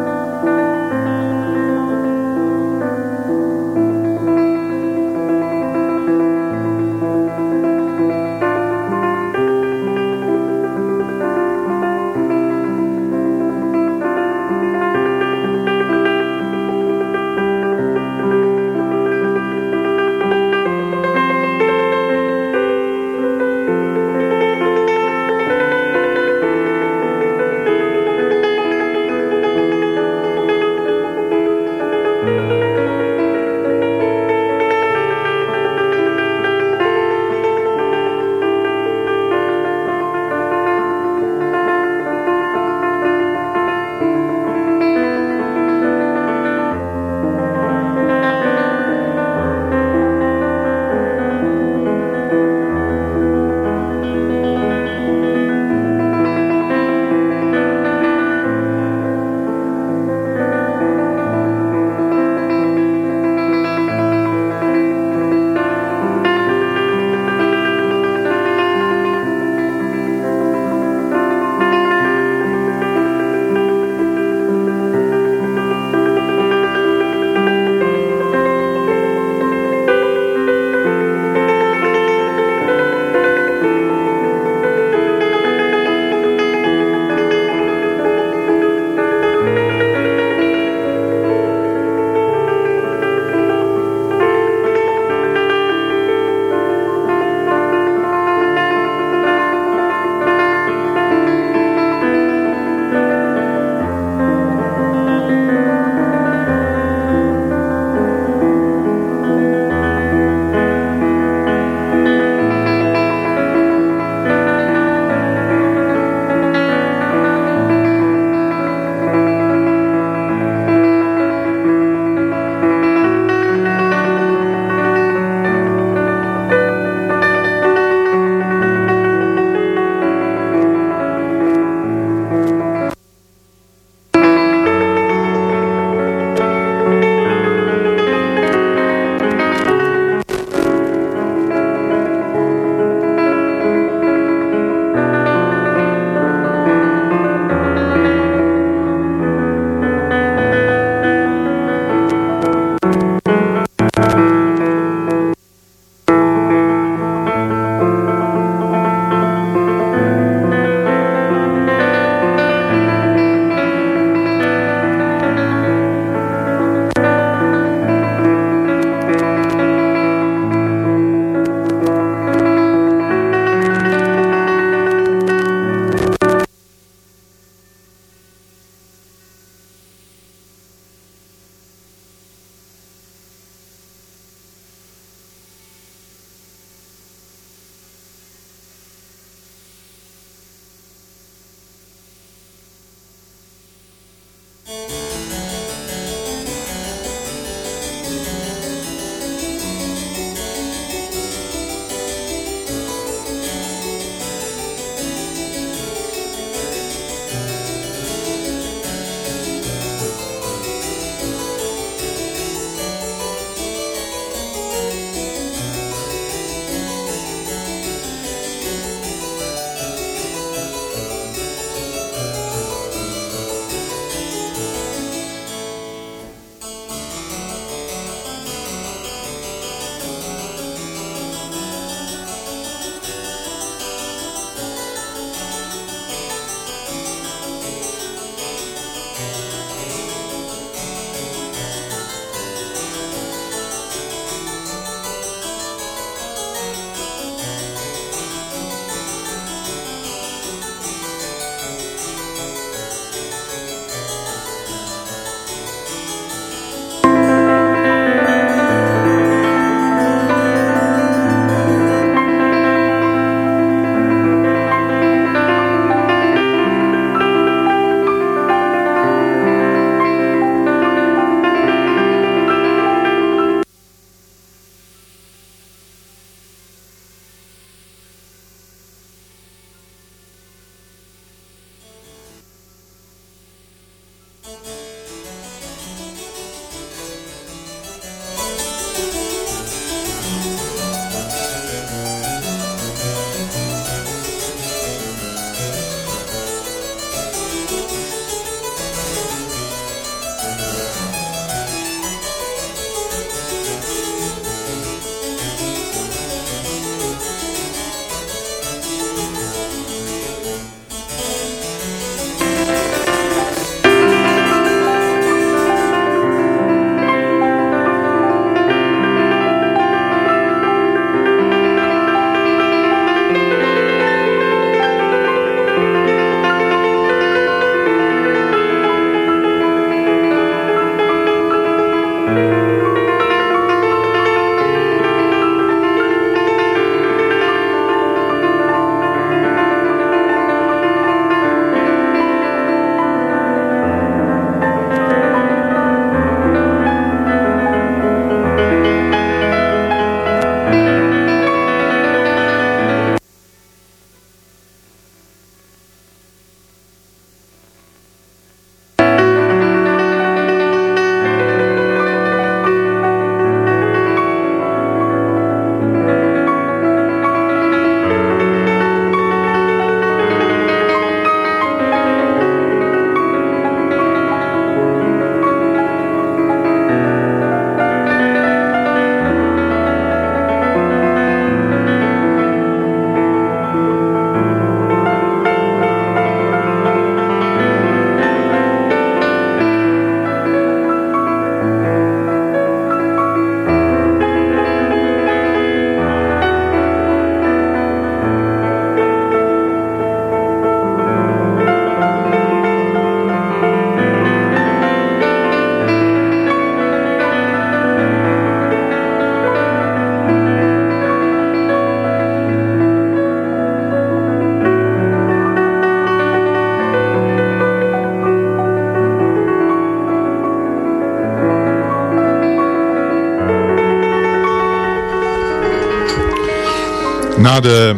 Na de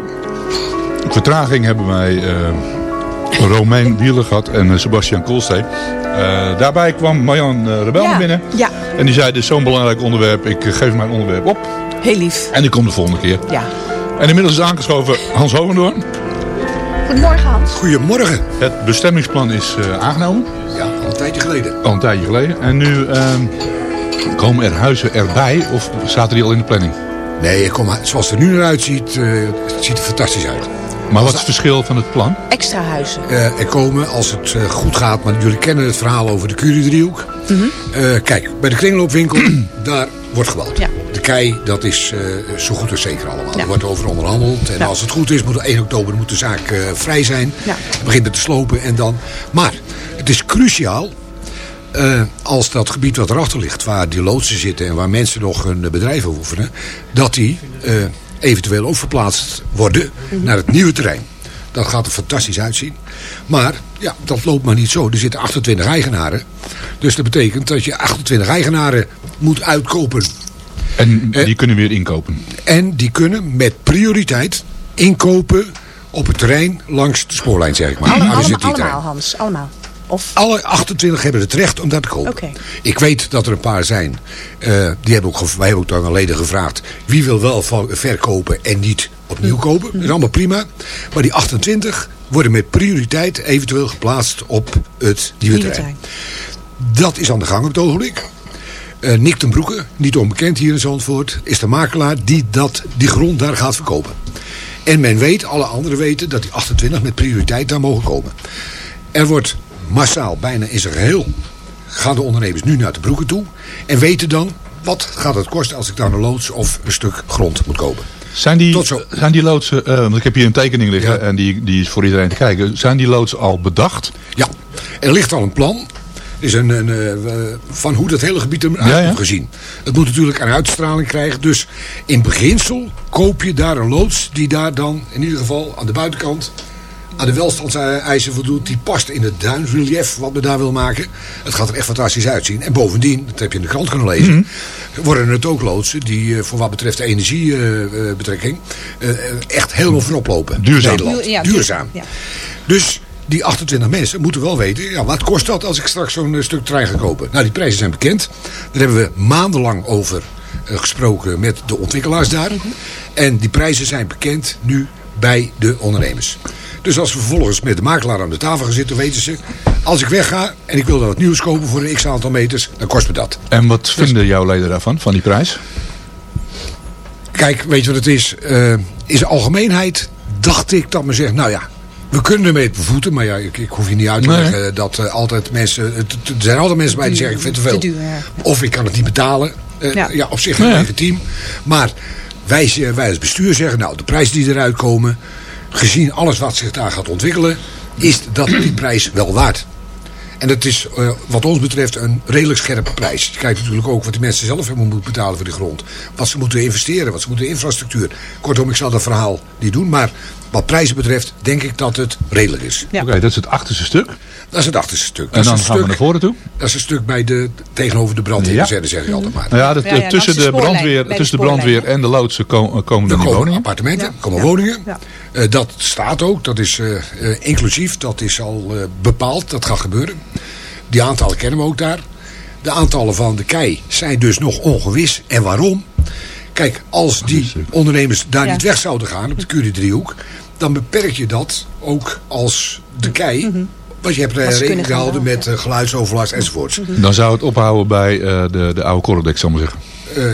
vertraging hebben wij eh Romein Wieler gehad en eh, Sebastian Koolstee. Eh, daarbij kwam Marjan Rebel naar binnen. Ja, En die zei, dit is zo'n belangrijk onderwerp, ik geef mijn onderwerp op. heel lief. En ik kom de volgende keer. Ja. En inmiddels is aangeschoven Hans Hogendoorn. Goedemorgen Hans. Goedemorgen. Het bestemmingsplan is eh, aangenomen. Ja, al een tijdje geleden. Al een tijdje geleden. En nu ehm, komen er huizen erbij of zaten die al in de planning? Nee, kom, maar, zoals het er nu naar uitziet, eh, het ziet er fantastisch uit. Maar wat is het verschil van het plan? Extra huizen. Eh, er komen, als het eh, goed gaat, maar jullie kennen het verhaal over de Curie-driehoek. Mhm. Eh, kijk, bij de kringloopwinkel, daar wordt gebouwd. Ja. De kei, dat is eh, zo goed als zeker allemaal. Ja. Er wordt over onderhandeld. En Ja. als het goed is, moet op 1 oktober moet de zaak eh, vrij zijn. Het begint met te slopen en dan... Maar het is cruciaal eh, als dat gebied wat erachter ligt, waar die loodsen zitten en waar mensen nog hun bedrijf oefenen, dat die eh, eventueel ook verplaatst worden naar het nieuwe terrein. Dat gaat er fantastisch uitzien. Maar ja, dat loopt maar niet zo. Er zitten 28 eigenaren. Dus dat betekent dat je 28 eigenaren moet uitkopen. En die kunnen weer inkopen. En die kunnen met prioriteit inkopen op het terrein langs de spoorlijn, zeg ik maar. Alle- allemaal, terrein. allemaal Hans, allemaal. Of... Alle 28 hebben het recht om dat te kopen. Ik weet dat er een paar zijn. eh, die hebben ook, wij hebben ook dan aan leden gevraagd. Wie wil wel verkopen en niet opnieuw kopen. Dat is allemaal prima. Maar die 28 worden met prioriteit eventueel geplaatst op het nieuwe Nieuwe terrein. Dat is aan de gang op het ogenblik. Eh Nick ten Broeke, niet onbekend hier in Zandvoort, is de makelaar die dat, die grond daar gaat verkopen. En men weet, alle anderen weten, dat die 28 met prioriteit daar mogen komen. Er wordt massaal, bijna in zijn geheel, gaan de ondernemers nu naar de broeken toe. En weten dan, wat gaat het kosten als ik daar een loods of een stuk grond moet kopen. Zijn die, zijn die loodsen, eh, want ik heb hier een tekening liggen en die, die is voor iedereen te kijken. Zijn die loodsen al bedacht? Ja, er ligt al een plan. Is een, een, eh, van hoe dat hele gebied eruit Ja, ja. moet gezien. Het moet natuurlijk een uitstraling krijgen. Dus in beginsel koop je daar een loods die daar dan in ieder geval aan de buitenkant aan de welstandseisen voldoet. Die past in het duinrelief wat men daar wil maken. Het gaat er echt fantastisch uitzien. En bovendien, dat heb je in de krant kunnen lezen, Mhm. worden het ook loodsen die eh, voor wat betreft de energiebetrekking eh, echt helemaal voorop lopen. Duurzaam. Nederland. Ja, duurzaam. Ja. Dus die 28 mensen moeten wel weten, ja, wat kost dat als ik straks zo'n eh, stuk trein ga kopen? Nou, die prijzen zijn bekend. Daar hebben we maandenlang over eh, gesproken met de ontwikkelaars daar. En die prijzen zijn bekend nu bij de ondernemers. Dus als we vervolgens met de makelaar aan de tafel gaan zitten, weten ze... als ik wegga en ik wil dan wat nieuws kopen voor een x-aantal meters, dan kost me dat. En wat vinden jouw leden daarvan, van die prijs? Kijk, weet je wat het is? Eh, in zijn algemeenheid dacht ik dat men zegt, nou ja, we kunnen ermee bevoeten. Maar ja, ik, ik hoef je niet uit te Nee. leggen dat eh, altijd mensen... Het, het- er zijn altijd mensen bij die zeggen, ik vind het te veel. Te duur, ja. Of ik kan het niet betalen. Eh, Ja. ja. op zich Ja. legitiem. Maar wij, z- wij als bestuur zeggen, nou, de prijzen die eruit komen... gezien alles wat zich daar gaat ontwikkelen... is dat die prijs wel waard. En dat is eh, wat ons betreft een redelijk scherpe prijs. Je kijkt natuurlijk ook wat die mensen zelf hebben moeten betalen voor die grond. Wat ze moeten investeren, wat ze moeten in infrastructuur. Kortom, ik zal dat verhaal niet doen. Maar wat prijzen betreft denk ik dat het redelijk is. Oké, dat is het achterste stuk. Dat is het achterste stuk. Dat En is dan gaan we naar voren toe. Dat is een stuk bij de, tegenover de brandweerzender, zeg ik altijd maar. Nou ja, dat, Ja, ja, tussen, de brandweer, de tussen de brandweer en de loodsen eh, komen er Er komen woningen. appartementen, Ja. komen Ja. woningen. Ja. Eh, dat staat ook, dat is eh, eh, inclusief, dat is al eh, bepaald, dat gaat gebeuren. Die aantallen kennen we ook daar. De aantallen van de kei zijn dus nog ongewis. En waarom? Kijk, als die ondernemers daar Ja. niet weg zouden gaan, op de Curie-driehoek... dan beperk je dat ook als de kei... Want je hebt eh, Wat rekening gehouden met eh, geluidsoverlast enzovoorts. Dan zou het ophouden bij eh, de, de oude Corodex, zal ik maar zeggen.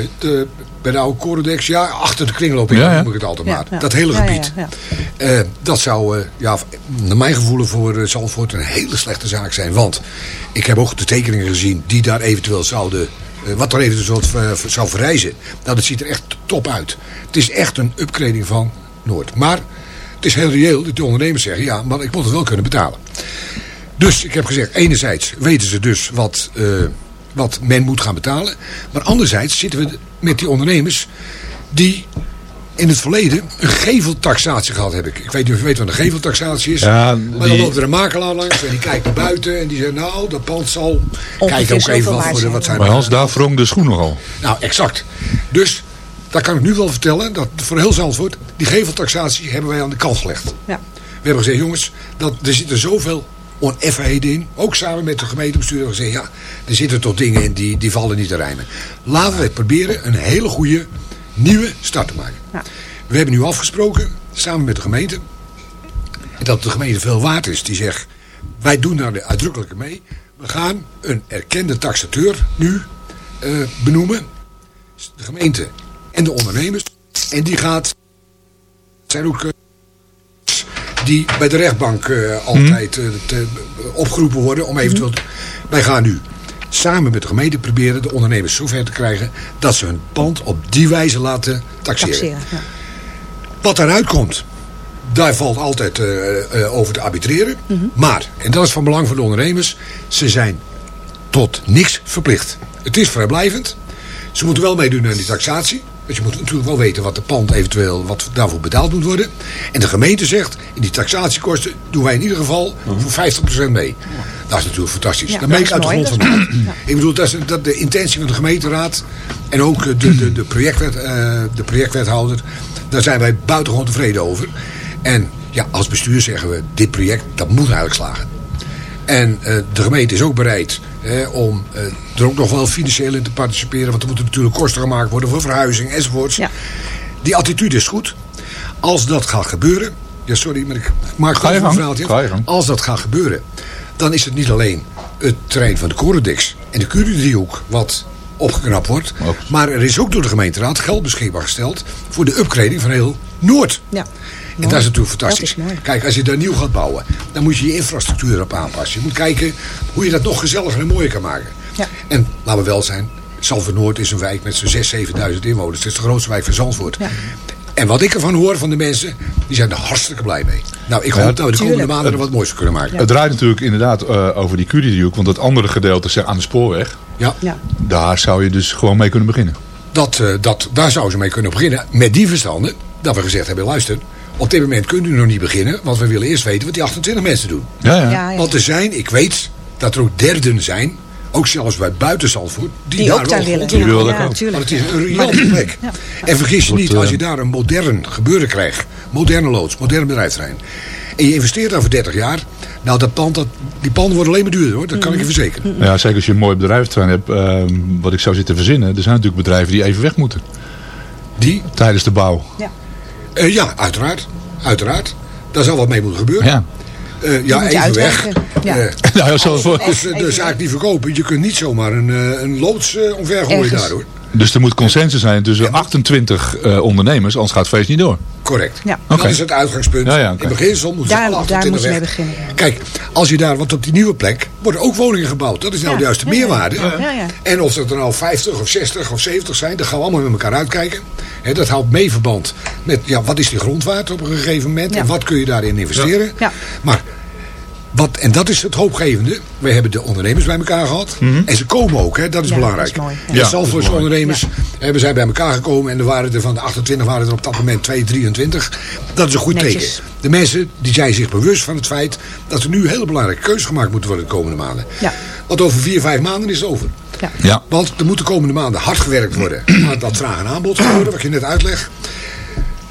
Eh, de, bij de oude Corodex, ja, achter de kringloop, Ja, ja. noem ik het altijd Ja, maar. ja. Dat hele Ja, ja, gebied. ja, Eh, dat zou, eh, ja, naar mijn gevoel voor uh, Zandvoort een hele slechte zaak zijn. Want ik heb ook de tekeningen gezien die daar eventueel zouden... wat er eventueel zou verrijzen. Nou, dat ziet er echt top uit. Het is echt een upgrading van Noord. Maar het is heel reëel dat de ondernemers zeggen... ja, maar ik moet het wel kunnen betalen. Dus ik heb gezegd, enerzijds weten ze dus wat, eh, wat men moet gaan betalen. Maar anderzijds zitten we met die ondernemers die in het verleden een geveltaxatie gehad heb ik. Ik weet niet of je weet wat een geveltaxatie is. Ja, Maar dan die- loopt er een makelaar langs en die kijkt naar buiten en die zegt nou, dat pand zal... Kijk ook even wat voor de, wat zijn de- Hans, daar wrong de schoen nogal. nou, exact. Dus dat kan ik nu wel vertellen, dat voor heel Zandvoort, die geveltaxatie hebben wij aan de kant gelegd. Ja. We hebben gezegd, jongens, dat, er zitten zoveel oneffenheden in. Ook samen met de gemeentebestuur hebben we gezegd, ja, er zitten toch dingen in die, die vallen niet te rijmen. Laten we proberen een hele goede nieuwe start te maken. Ja. We hebben nu afgesproken, samen met de gemeente, dat de gemeente veel waard is. Die zegt, wij doen daar de uitdrukkelijke mee. We gaan een erkende taxateur nu eh, benoemen. De gemeente en de ondernemers. En die gaat... Het zijn ook... eh, die bij de rechtbank eh, altijd eh, te- opgeroepen worden om eventueel... te- Wij gaan nu samen met de gemeente proberen de ondernemers zover te krijgen... dat ze hun pand op die wijze laten taxeren. Taxeren, ja. Wat daaruit komt, daar valt altijd over te arbitreren. Maar, en dat is van belang voor de ondernemers, ze zijn tot niks verplicht. Het is vrijblijvend. Ze moeten wel meedoen aan die taxatie. Want je moet natuurlijk wel weten wat de pand eventueel wat daarvoor betaald moet worden. En de gemeente zegt, in die taxatiekosten doen wij in ieder geval voor 50% mee. Dat is natuurlijk fantastisch. Ja, dat ben ik uit de grond van. Ik bedoel, dat is dat de intentie van de gemeenteraad en ook eh, de, de, de, projectwet, eh, de projectwethouder, daar zijn wij buitengewoon tevreden over. En ja, als bestuur zeggen we, dit project, dat moet eigenlijk slagen. En eh, de gemeente is ook bereid hè, om eh, er ook nog wel financieel in te participeren. Want er moeten natuurlijk kosten gemaakt worden voor verhuizing enzovoorts. Die attitude is goed. Als dat gaat gebeuren. Ja, sorry, maar ik maak gewoon een verhaaltje. Als dat gaat gebeuren, dan is het niet alleen het terrein van de Corendix en de Curie-driehoek wat opgeknapt wordt. Maar er is ook door de gemeenteraad geld beschikbaar gesteld voor de upgrading van heel Noord. Ja. En dat is natuurlijk fantastisch. Dat is mooi. Kijk, als je daar nieuw gaat bouwen, dan moet je je infrastructuur op aanpassen. Je moet kijken hoe je dat nog gezelliger en mooier kan maken. Ja. En laten we wel zijn, Zandvoort Noord is een wijk met zo'n 6.000, 7.000 inwoners. Het is de grootste wijk van Zandvoort. En wat ik ervan hoor van de mensen, die zijn er hartstikke blij mee. Nou, ik Ja, hoop dat we de komende maanden er wat moois van kunnen maken. Het draait natuurlijk inderdaad eh, over die Curie-driehoek. Want dat andere gedeelte zeg, aan de spoorweg. Ja. Daar zou je dus gewoon mee kunnen beginnen. Dat, eh, dat, daar zouden ze mee kunnen beginnen. Met die verstanden dat we gezegd hebben, luister, op dit moment kunt u nog niet beginnen. Want we willen eerst weten wat die 28 mensen doen. Ja, ja. Ja, ja. Want er zijn, ik weet dat er ook derden zijn, ook zelfs bij buiten Zandvoort, die, Die daar ook daar willen. Die willen. ook. Ja, Want tuurlijk. het is een Maar- riante plek. Ja. En vergis je niet, als eh, je daar een modern gebeuren krijgt, moderne loods, modern bedrijfsterrein, en je investeert daar voor 30 jaar, nou dat pand, dat, die panden worden alleen maar duurder hoor, dat kan ik je verzekeren. Ja, zeker als je een mooi bedrijventerrein hebt. ehm, wat ik zou zitten verzinnen. Er zijn natuurlijk bedrijven die even weg moeten. Die? Tijdens de bouw. Ja. Eh, ja, uiteraard. Uiteraard. Daar zal wat mee moeten gebeuren. Ja. Eh, ja, even weg. Ja. Eh, Nou, zo voor- als ze de zaak niet verkopen, je kunt niet zomaar een, eh, een loods eh, omver gooien Ergens. daar hoor. Dus er moet consensus zijn tussen 28 eh, ondernemers. Anders gaat het feest niet door. Correct. Ja. Dat is het uitgangspunt. Ja, ja. In beginsel moeten ze Daar, alle daar 28 moet je mee beginnen. Kijk, als je daar, want op die nieuwe plek worden ook woningen gebouwd. Dat is nou Ja. juist de meerwaarde. Ja, ja. En of dat er nou 50 of 60 of 70 zijn, dat gaan we allemaal met elkaar uitkijken. Hè, dat houdt mee verband met ja, wat is die grondwaarde op een gegeven moment Ja. en wat kun je daarin investeren. Ja. Maar wat, en dat is het hoopgevende. We hebben de ondernemers bij elkaar gehad. Mhm. En ze komen ook, hè, dat is Ja, belangrijk. dat is mooi. Ja. De Ja, ondernemers hè, we zijn bij elkaar gekomen. En er waren er van de 28 waren er op dat moment 2, 23. Dat is een goed Netjes. teken. De mensen die zijn zich bewust van het feit dat er nu hele belangrijke keuzes gemaakt moeten worden de komende maanden. Ja. Want over vier, vijf maanden is het over. Ja. Ja. Want er moet de komende maanden hard gewerkt worden dat vraag en aanbod gebeuren, wat je net uitlegt.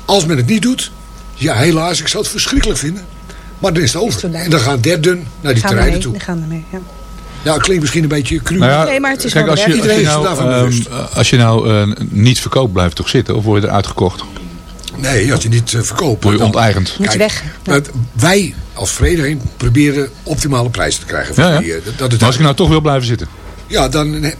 Als men het niet doet, ja helaas, ik zou het verschrikkelijk vinden. Maar dan is het over. En dan gaan derden naar die Gaan terreinen toe. Gaan ermee. Ja. Ja, het klinkt misschien een beetje cru. Nou ja, Nee, maar het is kijk, wel als je, als je nou, er daarvan ehm, bewust. als je nou niet verkoopt, blijf je toch zitten? Of word je eruit gekocht? Nee, als je niet eh, verkoopt. Word je onteigend? Moet je weg. maar wij als vereniging proberen optimale prijzen te krijgen. Voor Ja, ja. die, eh, dat is Maar als ik nou toch wil blijven zitten? Ja, dan eh,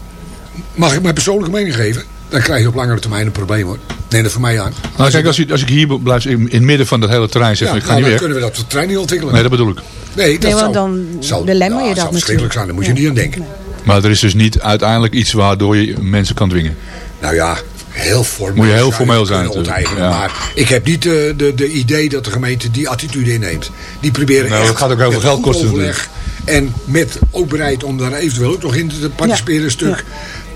mag ik mijn persoonlijke mening geven. Dan krijg je op langere termijn een probleem hoor. Neem dat voor mij aan. Nou, kijk, als, je, als ik hier blijf in, in het midden van dat hele terrein zeg, ja, ik ga nou, niet dan weg. kunnen we dat tot trein niet ontwikkelen. Nee, dat bedoel ik. Nee, dat Nee, want zou, dan zou, belemmer je ja, dat zou verschrikkelijk zijn. Daar moet je Ja. niet aan denken. Maar er is dus niet uiteindelijk iets waardoor je mensen kan dwingen. Nou ja, heel formeel. Moet je heel formeel zijn ja. Maar ik heb niet de, de, de idee dat de gemeente die attitude inneemt. Die proberen Nou, echt dat gaat ook heel veel geld kosten overleg En met ook bereid om daar eventueel ook nog in te participeren een stuk.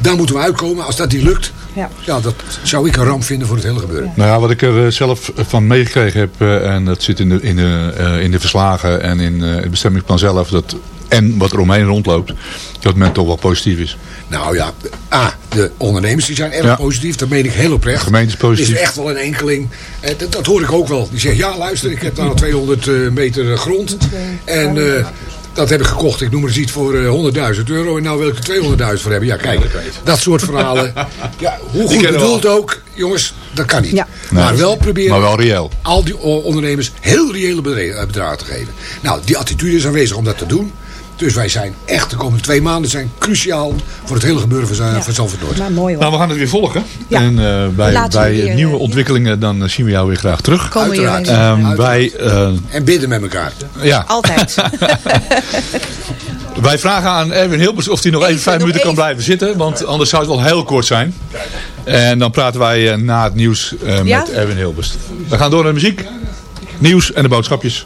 Daar moeten we uitkomen. Als dat niet lukt, Ja. ja, dat zou ik een ramp vinden voor het hele gebeuren. Nou ja, wat ik er eh, zelf van meegekregen heb, eh, en dat zit in de, in de, eh, in de verslagen en in eh, het bestemmingsplan zelf, dat en wat er omheen rondloopt, dat men toch wel positief is. Nou ja, A, de ondernemers die zijn erg Ja. positief. Dat meen ik heel oprecht. De gemeente is positief. Er is echt wel een enkeling. eh, dat, dat hoor ik ook wel. Die zegt, ja luister, ik heb daar al 200 eh, meter eh, grond. En eh, dat heb ik gekocht. Ik noem maar eens iets voor eh, 100.000 euro. En nou wil ik er 200.000 voor hebben. Ja, kijk. Dat soort verhalen. Ja, hoe goed bedoeld ook. Jongens, dat kan niet. Ja. Maar wel proberen maar wel reëel. al die ondernemers heel reële eh, bedragen te geven. Nou, die attitude is aanwezig om dat te doen. Dus wij zijn echt, de komende twee maanden zijn cruciaal voor het hele gebeuren van, Noord. Maar mooi hoor. Nou, we gaan het weer volgen. Ja. En eh, bij, bij weer, nieuwe eh, ontwikkelingen dan eh, zien we jou weer graag terug. Komen jullie Uiteraard. Ehm, wij, eh, En bidden met elkaar. ja, Altijd. wij vragen aan Erwin Hilbers of hij nog even, Even, vijf nog minuten kan blijven zitten. Want anders zou het wel heel kort zijn. En dan praten wij na het nieuws Ja? met Erwin Hilbers. We gaan door naar de muziek, nieuws en de boodschapjes.